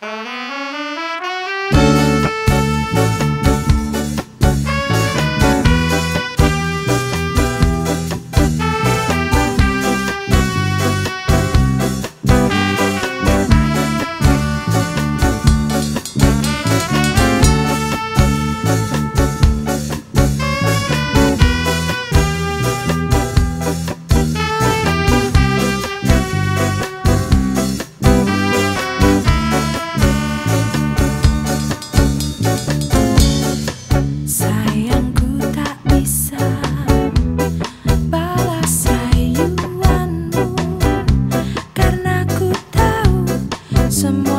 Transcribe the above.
Semua yang jadi